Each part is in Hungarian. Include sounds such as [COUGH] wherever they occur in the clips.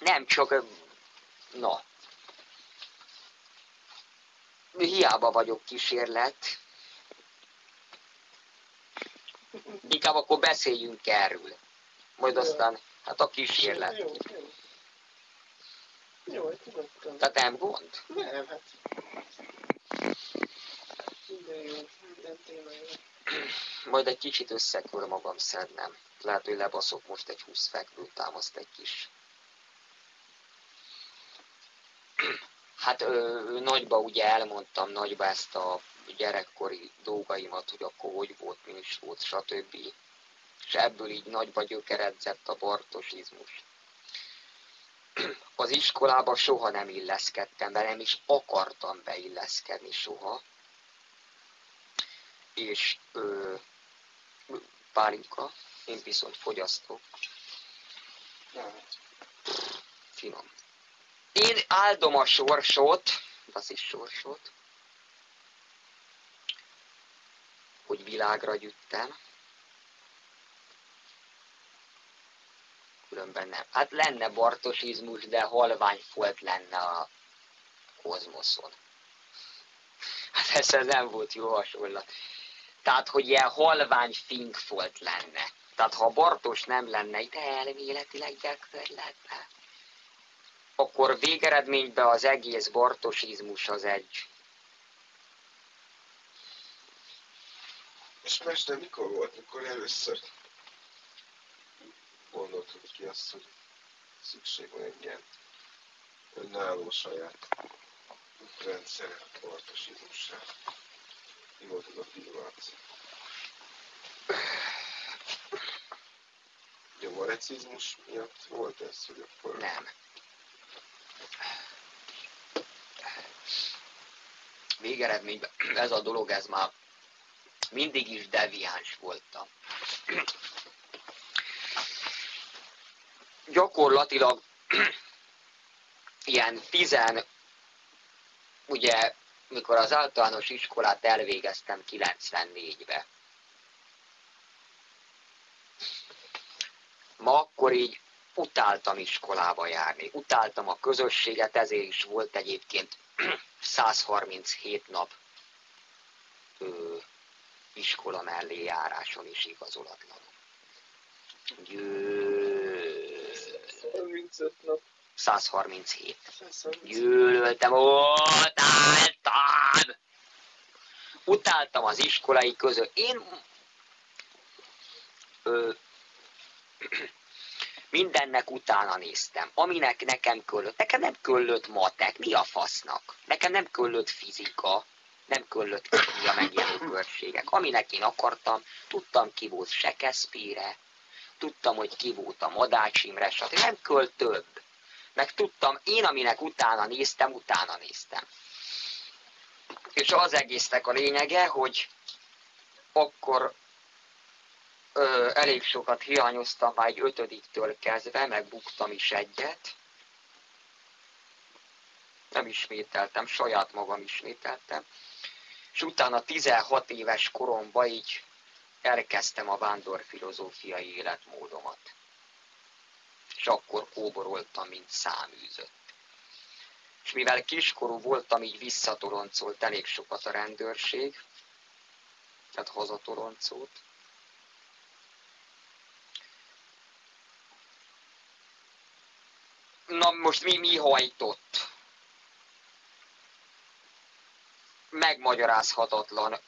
Nem csak, na, hiába vagyok kísérlet. Inkább akkor beszéljünk erről. Majd aztán, hát a kísérlet. Jó, jó. Jó, nyugodtan. Tehát nem gond? Nem, hát... Minden jó, minden. Majd egy kicsit össze kell magam szednem. Lehet, hogy lebaszok most egy 20 fekvőtámaszt egy kis. Hát ö, nagyba ugye elmondtam nagyba ezt a gyerekkori dolgaimat, hogy akkor hogy volt, mi is volt, stb. És ebből így nagyba gyökeredzett a bartosizmus. Az iskolába soha nem illeszkedtem be, nem is akartam beilleszkedni soha. És ö, pálinka, én viszont fogyasztok, finom. Én áldom a sorsot, az is sorsot, hogy világra gyűjtem. Különben nem. Hát lenne bartosizmus, de halvány folt lenne a kozmoszon. Hát ez, nem volt jó hasonlat. Tehát, hogy ilyen halvány fink folt lenne. Tehát, ha Bartos nem lenne itt elméletileg gyakorlatban, akkor végeredményben az egész bartosizmus az egy És mester, mikor volt, mikor először gondoltad ki azt, hogy szükség van egy ilyen önálló saját rendszerre, tartosítmusra? Mi volt az a pillanat? Ugye a varecizmus miatt volt ez, hogy akkor... nem. Végeredményben [CLEARS THROAT] ez a dolog, ez már mindig is deviáns voltam. Gyakorlatilag [CLEARS THROAT] ilyen tizen, ugye, mikor az általános iskolát elvégeztem 94-be. Ma akkor így utáltam iskolába járni, utáltam a közösséget, ezért is volt egyébként [CLEARS THROAT] 137 nap ö, iskola mellé járáson is igazolatlan. Győ... 35 nap. 137. 137. Gyűlöltem, utáltam! Utáltam az iskolai között. Én ö, mindennek utána néztem, aminek nekem köllött. Nekem nem köllött matek, mi a fasznak? Nekem nem köllött fizika, nem köllött kémia megjelő körségek. Aminek én akartam, tudtam ki volt Shakespeare, tudtam, hogy ki volt a Madács Imre, stb. Nem költ több. Meg tudtam, én aminek utána néztem, utána néztem. És az egésznek a lényege, hogy akkor ö, elég sokat hiányoztam már egy ötödiktől kezdve, megbuktam is egyet. Nem ismételtem, saját magam ismételtem. És utána 16 éves koromban így elkezdtem a vándorfilozófiai életmódomat. És akkor kóboroltam, mint száműzött. És mivel kiskorú voltam, így visszatoroncolt elég sokat a rendőrség, tehát hazatoroncolt. Na most mi, mi hajtott? Megmagyarázhatatlan.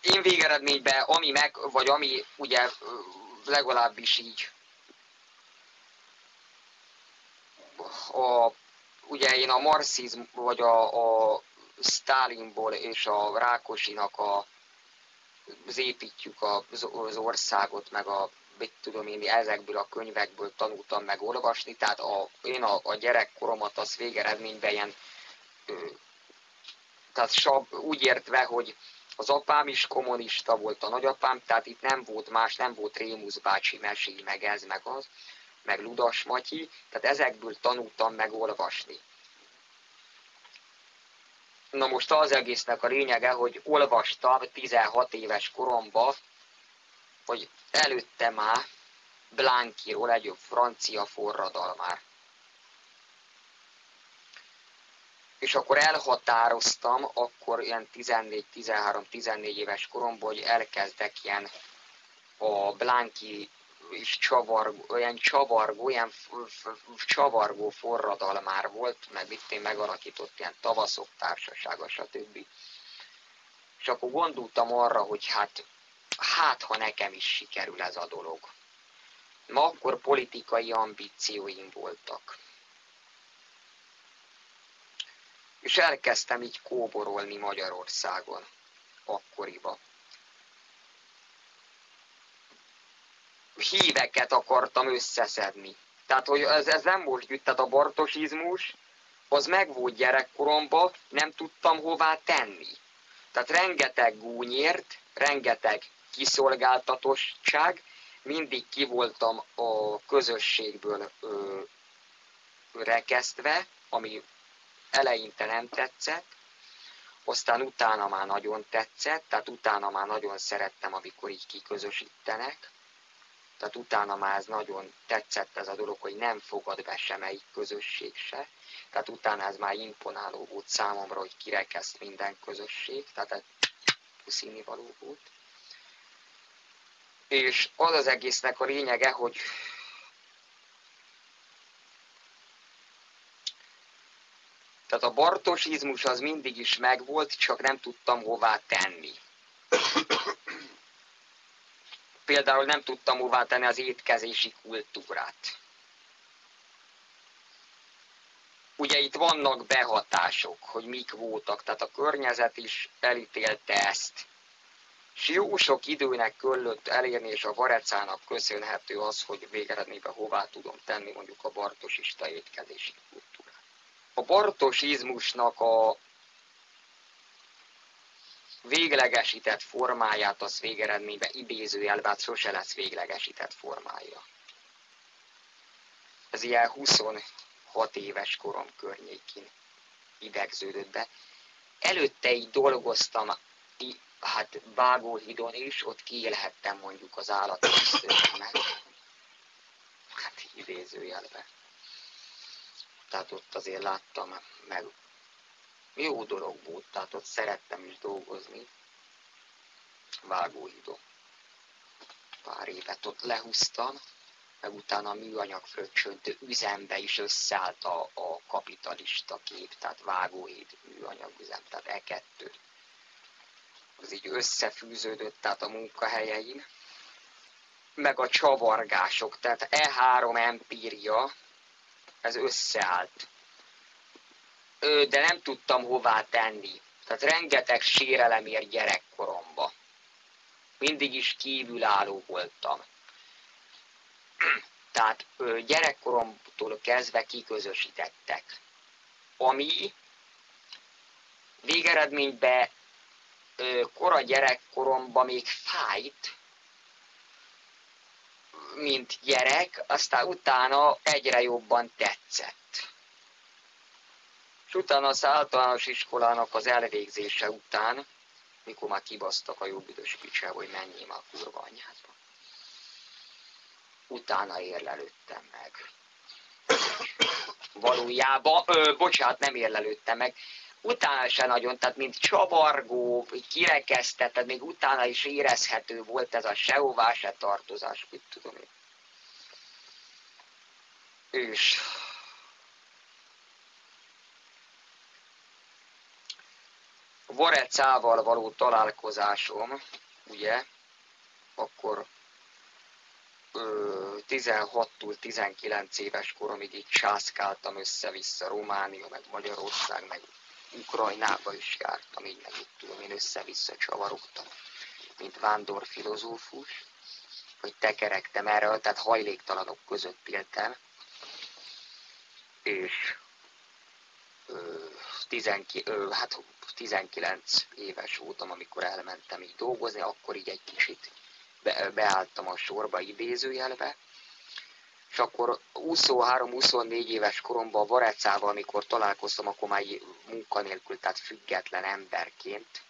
Én végeredményben, ami meg, vagy ami ugye legalábbis így a, ugye én a marxizm, vagy a, a Stalinból és a Rákosinak a, az építjük az, az országot, meg a mit tudom én, ezekből a könyvekből tanultam meg olvasni, tehát a, én a, a gyerekkoromat az végeredményben ilyen, ö, tehát sab, úgy értve, hogy az apám is kommunista volt, a nagyapám, tehát itt nem volt más, nem volt Rémusz bácsi mesély, meg ez, meg az, meg Ludas Matyi, tehát ezekből tanultam meg olvasni. Na most az egésznek a lényege, hogy olvastam 16 éves koromban, hogy előtte már Blankiról, egy francia forradalmár. És akkor elhatároztam, akkor ilyen 14-13-14 éves koromban, hogy elkezdek ilyen a Blanki és csavargó, olyan csavargó, olyan csavargó forradalmár volt, meg itt én megalakított ilyen tavaszok társasága, stb. És akkor gondoltam arra, hogy hát, hát ha nekem is sikerül ez a dolog. Ma akkor politikai ambícióim voltak. És elkezdtem így kóborolni Magyarországon akkoriban. híveket akartam összeszedni. Tehát, hogy ez, ez nem most jött, tehát a bartosizmus, az meg volt gyerekkoromban, nem tudtam hová tenni. Tehát rengeteg gúnyért, rengeteg kiszolgáltatottság, mindig ki voltam a közösségből ö, rekesztve, ami eleinte nem tetszett, aztán utána már nagyon tetszett, tehát utána már nagyon szerettem, amikor így kiközösítenek. Tehát utána már ez nagyon tetszett ez a dolog, hogy nem fogad be semmelyik közösség se. Tehát utána ez már imponáló volt számomra, hogy kirekeszt minden közösség. Tehát egy puszíni való volt. És az az egésznek a lényege, hogy Tehát a bartosizmus az mindig is megvolt, csak nem tudtam hová tenni például nem tudtam hová tenni az étkezési kultúrát. Ugye itt vannak behatások, hogy mik voltak, tehát a környezet is elítélte ezt. És jó sok időnek kellett elérni, és a varecának köszönhető az, hogy végeredményben hová tudom tenni mondjuk a bartosista étkezési kultúrát. A bartosizmusnak a véglegesített formáját az végeredményben idézőjelben sose lesz véglegesített formája. Ez ilyen 26 éves korom környékén idegződött be. Előtte így dolgoztam, hát Vágóhidon is, ott kiélhettem mondjuk az állatkészítőnek. Hát idézőjelben. Tehát ott azért láttam meg jó dolog volt, tehát ott szerettem is dolgozni. Vágóhidon. Pár évet ott lehúztam, meg utána a műanyag fröccsöntő üzembe is összeállt a, a kapitalista kép, tehát vágóhíd műanyag üzem, tehát E2. Az így összefűződött, tehát a munkahelyeim. Meg a csavargások, tehát E3 empíria, ez összeállt de nem tudtam hová tenni. Tehát rengeteg sérelem ér gyerekkoromba. Mindig is kívülálló voltam. Tehát gyerekkoromtól kezdve kiközösítettek. Ami végeredményben kora gyerekkoromban még fájt, mint gyerek, aztán utána egyre jobban tetszett és utána az általános iskolának az elvégzése után, mikor már kibasztak a jobb idős picsába, hogy menjél már kurva anyádba. Utána érlelődtem meg. Valójában, ö, bocsánat, nem érlelődtem meg. Utána se nagyon, tehát mint csavargó, kirekesztetted, még utána is érezhető volt ez a sehová se tartozás, mit tudom én. És Varecával való találkozásom, ugye, akkor 16-tól 19 éves koromig így császkáltam össze-vissza Románia, meg Magyarország, meg Ukrajnába is jártam, így meg itt tudom, én össze-vissza csavarogtam, mint vándor filozófus, hogy tekerektem erre, tehát hajléktalanok között éltem, és ö, 19, ö, hát 19 éves voltam, amikor elmentem így dolgozni, akkor így egy kicsit be, beálltam a sorba idézőjelbe, és akkor 23-24 éves koromban a Varecával, amikor találkoztam, akkor már munkanélkül, tehát független emberként,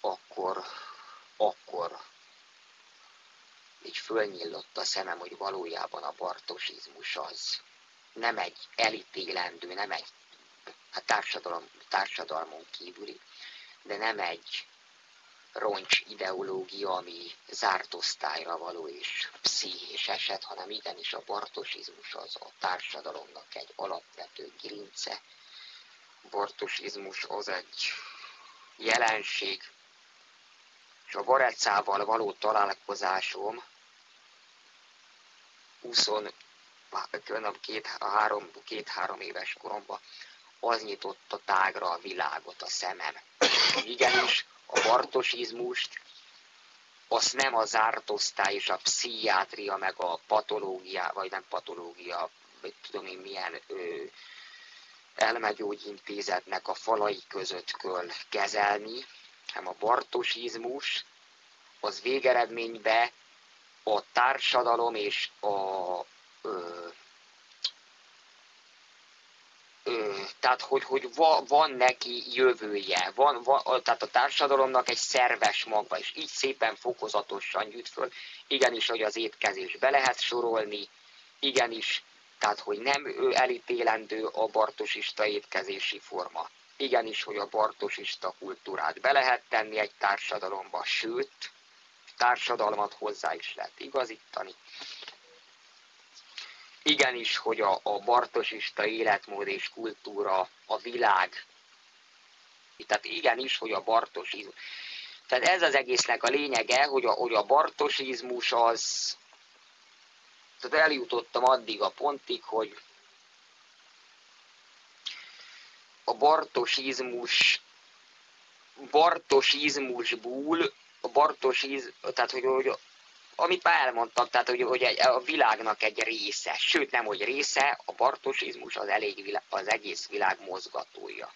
akkor, akkor így fölnyillott a szemem, hogy valójában a bartosizmus az nem egy elítélendő, nem egy a társadalom, társadalmon kívüli, de nem egy roncs ideológia, ami zárt osztályra való és pszichés eset, hanem igenis a bartosizmus az a társadalomnak egy alapvető gerince. Bartosizmus az egy jelenség, és a Varecával való találkozásom 20, két-három két, három éves koromban az nyitotta tágra a világot, a szemem. Igenis, a bartosizmust, azt nem a zárt osztály és a pszichiátria, meg a patológia, vagy nem patológia, vagy tudom én milyen ö, elmegyógyintézetnek a falai között kell kezelni, hanem a bartosizmus az végeredményben a társadalom és a ö, tehát hogy, hogy va, van neki jövője, van, van, tehát a társadalomnak egy szerves magva, és így szépen fokozatosan jut föl. Igenis, hogy az étkezés be lehet sorolni, igenis, tehát hogy nem ő elítélendő a bartosista étkezési forma. Igenis, hogy a bartosista kultúrát be lehet tenni egy társadalomba, sőt, társadalmat hozzá is lehet igazítani igenis, hogy a, a bartosista életmód és kultúra, a világ, tehát igenis, hogy a bartosizmus. Tehát ez az egésznek a lényege, hogy a, hogy a bartosizmus az, tehát eljutottam addig a pontig, hogy a bartosizmus bartosizmusból, a bartosiz, tehát hogy, hogy amit már elmondtam, tehát hogy, hogy a világnak egy része, sőt nem, hogy része, a bartosizmus az, elég, az egész világ mozgatója.